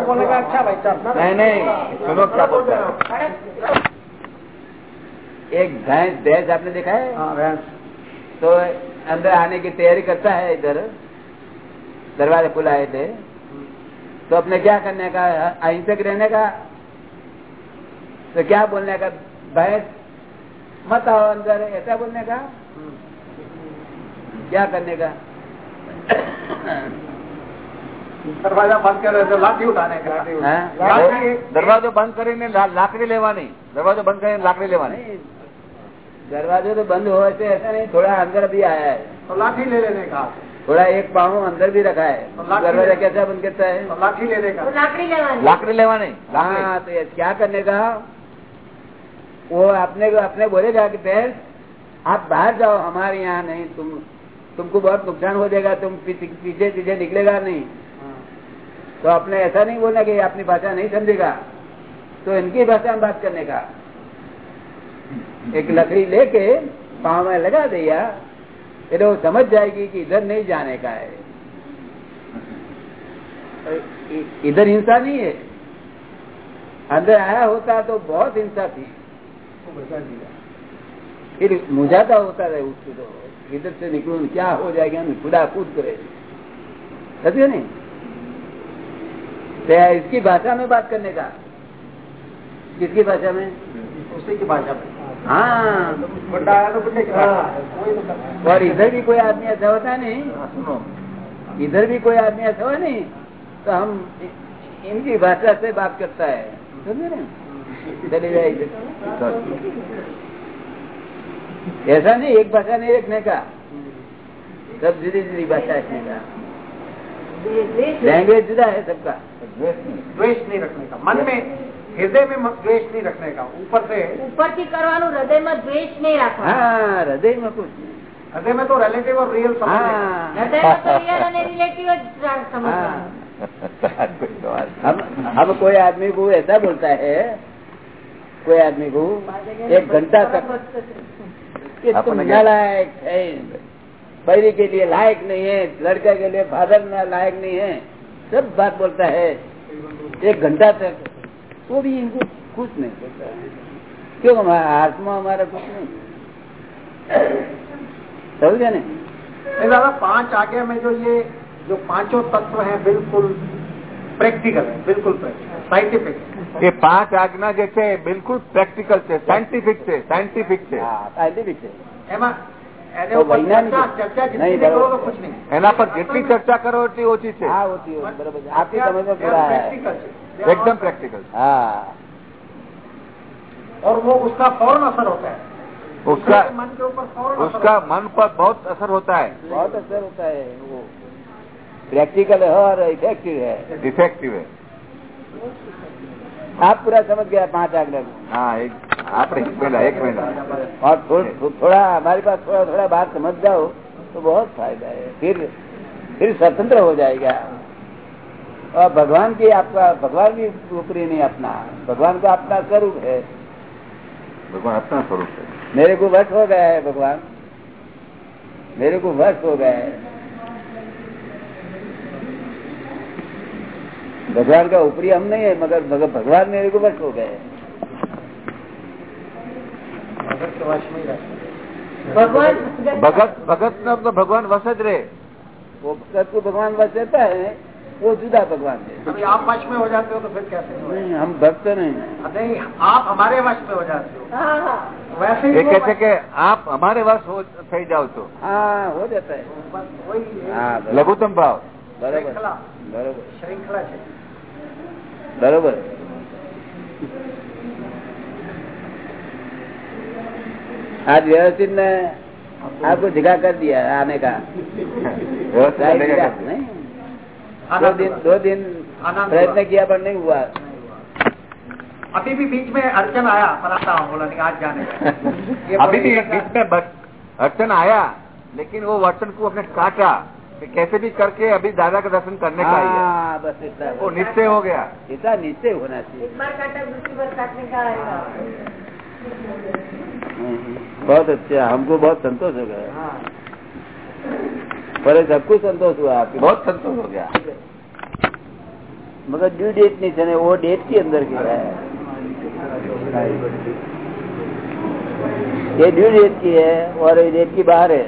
S6: बोलेगा अच्छा भाई चल
S3: नहीं नहीं सुनो क्या बोलता है?
S1: एक भैंस भैंस आपने देखा है?
S6: हाँ भैंस।
S1: तो अंदर आने की तैयारी करता है इधर। दरवाजे खुलाए थे तो अपने क्या करने का अहिंसक रहने का? तो क्या बोलने का भैंस? मत आओ अंदर ऐसा बोलने का? क्या करने का?
S6: दरवाजा बंद कर रहे थे लाठी उठाने का
S1: हाँ?
S6: लाठी
S3: દરવાજો બંધ કરીને લા- લાકડી લેવાની દરવાજો બંધ કરીને લાકડી લેવાની
S1: नहीं, दरवाजे तो बंद हो ऐसे ऐसा नहीं थोड़ा अंदर भी आया है
S6: तो लाठी ले लेने का
S1: थोड़ा एक पाँव अंदर भी रखा है
S6: तो लाठी-
S1: दरवाजा कैसा बंद करता है
S6: तो लाठी लेने का
S4: તો લાકડી લેવાની
S3: લાકડી લેવાની લાકડી
S1: हाँ तो ये क्या करने का वो अपने को अपने बोलेगा कि बहन आप बाहर जाओ हमारे यहाँ नहीं तुम तुमको बहुत नुकसान हो जाएगा तुम पीछे पीछे पीछे निकलेगा नहीं तो आपने ऐसा नहीं बोलना कि अपनी भाषा नहीं समझेगा। तो इनकी भाषा में बात करने का। एक लकड़ी लेके पाँव में लगा दिया, फिर वो समझ जाएगी कि इधर नहीं जाने का है। इधर हिंसा नहीं है। अंदर आया होता तो बहुत हिंसा थी। फिर मुझाता होता है उसको तो इधर से निकलू, क्या हो जाएगा खुदा कूद करे समझे नहीं? इसकी भाषा में बात करने का। किसकी भाषा में?
S6: उसी की भाषा में।
S1: हाँ।
S6: तो है।
S1: और इधर भी कोई आदमी ऐसा होता नहीं।
S3: સુનો
S1: इधर भी कोई आदमी ऐसा हो नहीं तो हम इनकी भाषा से बात करता है। समझे ना? चले जाए ऐसा नहीं एक भाषा नहीं रखने का। सब धीरे धीरे भाषा रखने का। लैंग्वेज जुदा है सबका
S6: द्वेष नहीं रखने का मन में हृदय में मत- द्वेष नहीं रखने का ऊपर से
S4: ઉપરથી કરવાનું હૃદયમાં દ્વેષ નહીં રાખવાનો
S1: हाँ हृदय में कुछ नहीं
S6: हृदय में तो रिलेटिव और रियल समझ
S1: हाँ
S4: હૃદયમાં તો real અને relative જ સમજવાનું
S1: हम हम कोई आदमी को ऐसा बोलता है कोई आदमी को एक घंटा तक कि तुम
S3: अपने क्या-
S1: नालायक है बैरी के लिए लायक नहीं है लड़का के लिए फादर ना लायक नहीं है सब बात बोलता है एक घंटा तक वो भी इनको खुश नहीं करता है क्यों हमारा हाथ में हमारा कुछ नहीं समझे ने
S6: नहीं दादा पांच आगे में जो ये जो पांचों तत्व हैं बिल्कुल પ્રેક્ટિકલ બિલકુલ સાયન્ટિફિક
S3: એ પાંચ આજ્ઞા જે છે એ બિલકુલ પ્રેક્ટિકલ છે સાયન્ટિફિક છે સાયન્ટિફિક છે
S1: હા સાયન્ટિફિક છે
S6: એમાં એને
S1: તો
S6: ઉપર
S1: વૈજ્ઞાનિક
S6: ચર્ચા ચર્ચા
S1: નહીં,
S6: जितनी भी करो
S1: बराबर.
S6: तो कुछ नहीं
S3: એના પર જેટલી ચર્ચા કરો એટલી ઓછી છે
S1: હા होती है बराबर है। आपकी समझ में पूरा है
S6: प्रैक्टिकल है
S3: એકદમ પ્રેક્ટિકલ
S1: हाँ
S6: और वो उसका फौरन असर होता है
S3: उसका
S6: उसके मन के ऊपर फौरन असर
S3: उसका
S6: होता है।
S3: मन पर बहुत असर होता है
S1: बहुत असर होता है वो प्रैक्टिकल है और इफेक्टिव है
S3: इफेक्टिव है
S1: आप पूरा समझ गया पांच आगला को
S3: हाँ एक આપણે પેલા એક મહિના
S1: और थो- थो- थोड़ा हमारे पास थोड़ा थोड़ा बात समझ जाओ तो बहुत फायदा है फिर फिर स्वतंत्र हो जाएगा और भगवान की आपका भगवान भी ऊपरी नहीं अपना भगवान का अपना स्वरूप है
S3: ભગવાન આપના સ્વરૂપ છે
S1: मेरे को वश हो गया है भगवान मेरे को वश हो गया है भगवान का ऊपरी हम नहीं है मगर मगर भगवान मेरे को वश हो गए हैं
S6: भगत के वश में ही रहता है।
S4: ભગવાન
S3: ભગત ભગત નો તો ભગવાન વસ જ રહે
S1: वो भगत को भगवान वश रहता है वो जुदा भगवान है
S6: अभी आप वश में हो जाते हो तो फिर कैसे नहीं
S1: नहीं हम भक्त नहीं हैं।
S6: होगा? नहीं आप हमारे वश में हो जाते हो
S4: હા હા
S6: वैसे
S3: એ
S6: ही वो
S3: કે છે
S6: वश-
S3: કે આપ અમારે વસ હો- થઈ જાઓ છો
S1: हाँ हो जाता है
S6: बस वही
S1: हाँ बराबर
S3: લઘુત્તમ ભાવ
S1: बराबर
S6: श्रृंखला
S1: बराबर
S6: श्रृंखला છે
S1: बराबर आज व्यवस्थित ने आपको जगह कर दिया आने का। नहीं दो दिन दो दिन प्रयत्न किया पर नहीं हुआ।
S6: अभी भी बीच में अड़चन आया पता बोला आज जाने
S3: अभी भी बीच में अड़चन आया लेकिन वो वर्तन को अपने काटा कैसे भी करके अभी दादा का दर्शन करने का आ, हाँ,
S1: बस
S3: वो निश्चय हो गया।
S1: इतना निश्चय होना चाहिए। बहुत अच्छा हमको बहुत संतोष हो गया।
S6: हाँ।
S1: पर सबको संतोष हुआ आपके
S3: बहुत संतोष हो गया।
S1: मगर ड्यू डेट नहीं चले वो डेट के अंदर की है। ये ड्यू डेट की है और ये डेट की बाहर है।